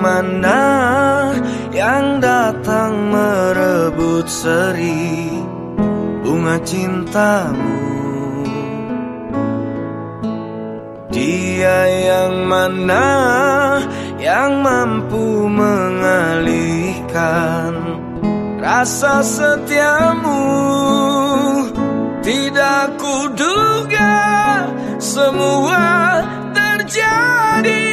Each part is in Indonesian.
mana yang datang merebut seri bunga cintamu. Dia yang mana yang mampu mengalihkan rasa setiamu. Tidak kuduga semua terjadi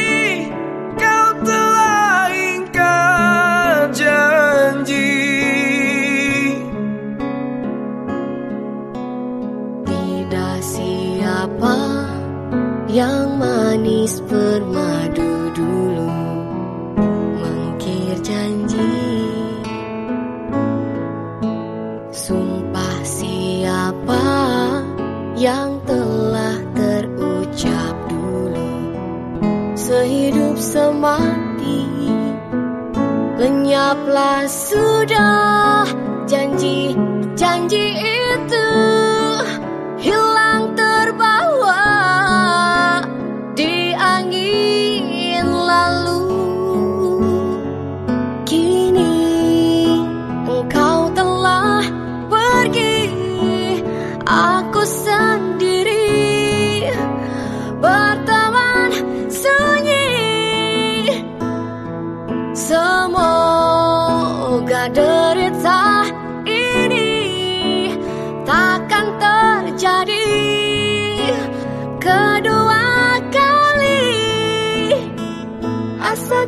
yang manis bermadu dulu Mengkir janji. Sumpah siapa yang telah terucap dulu? Sehidup semati Lenyaplah sudah. Janji-janji itu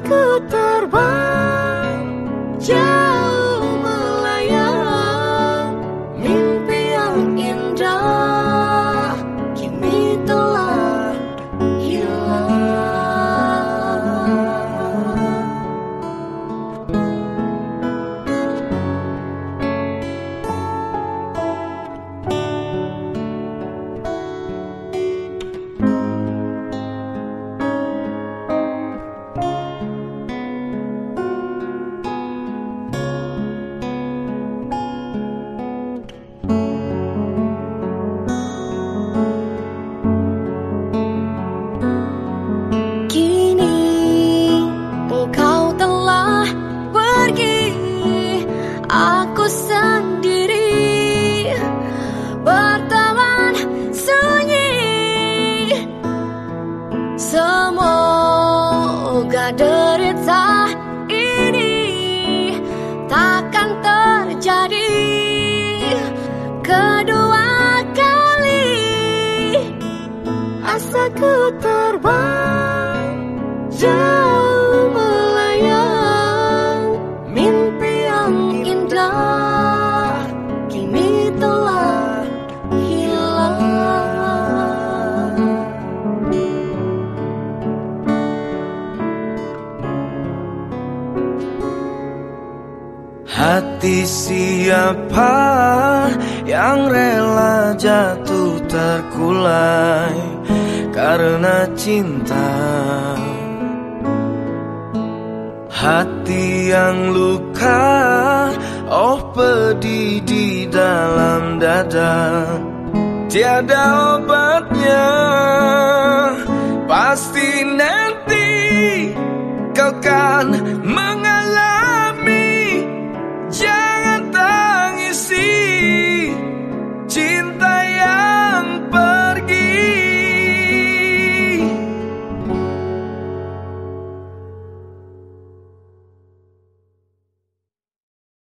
Asaku terbang jauh takkan terjadi kedua kali. Asaku terbang jauh Hati siapa yang rela jatuh terkulai karena cinta? Hati yang luka Oh pedih di dalam dada. Tiada obatnya Pasti nanti kau kan